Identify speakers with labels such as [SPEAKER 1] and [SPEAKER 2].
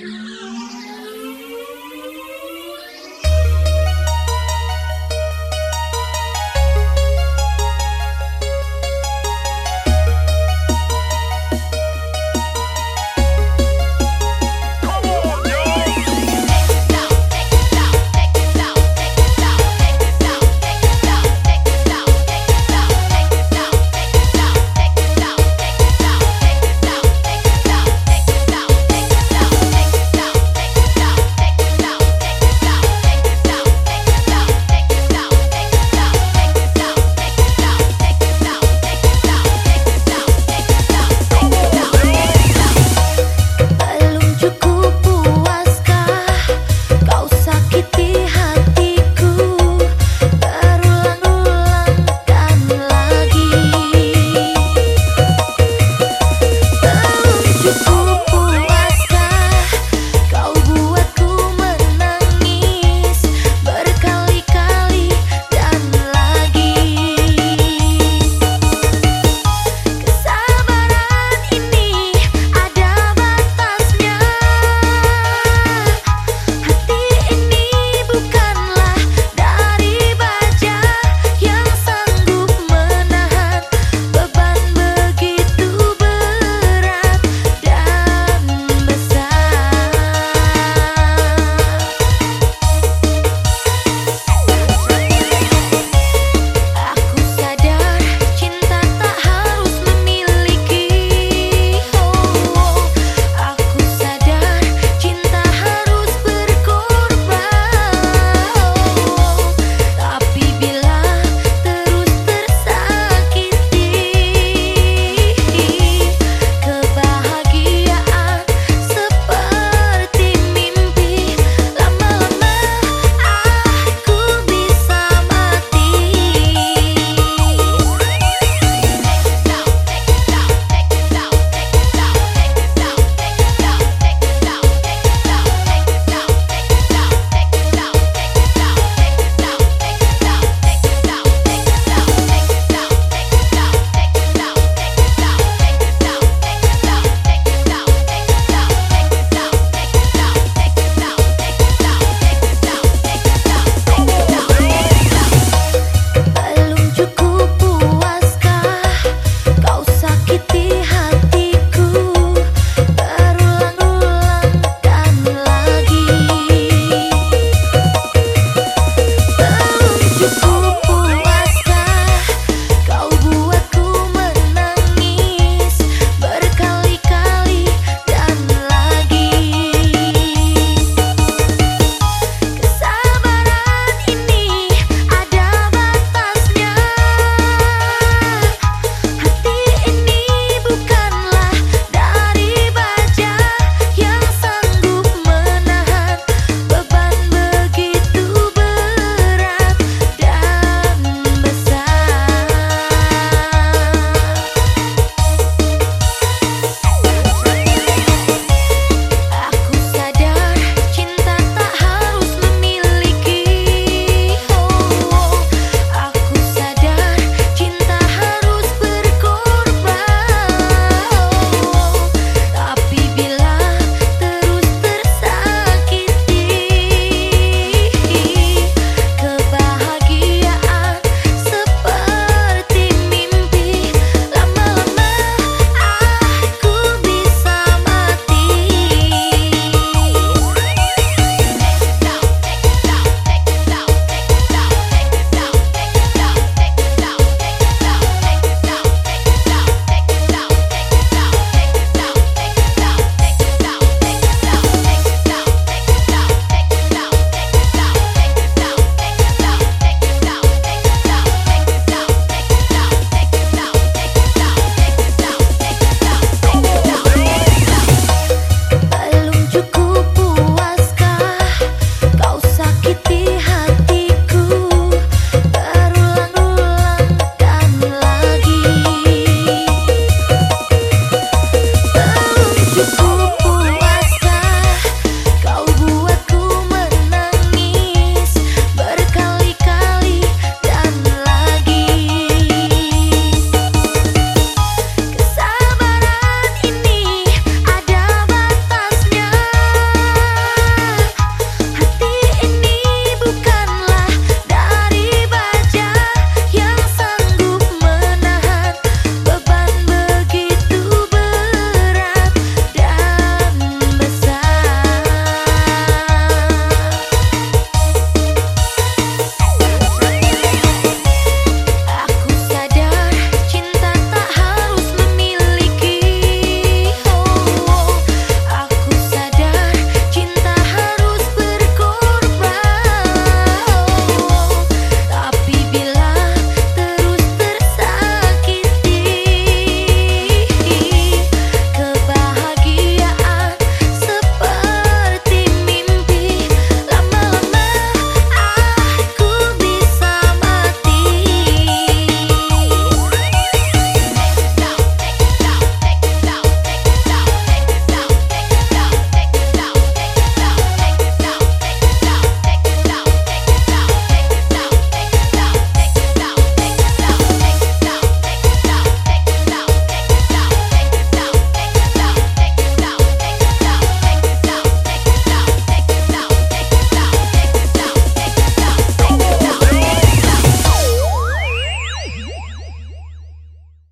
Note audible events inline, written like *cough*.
[SPEAKER 1] Bye. *laughs*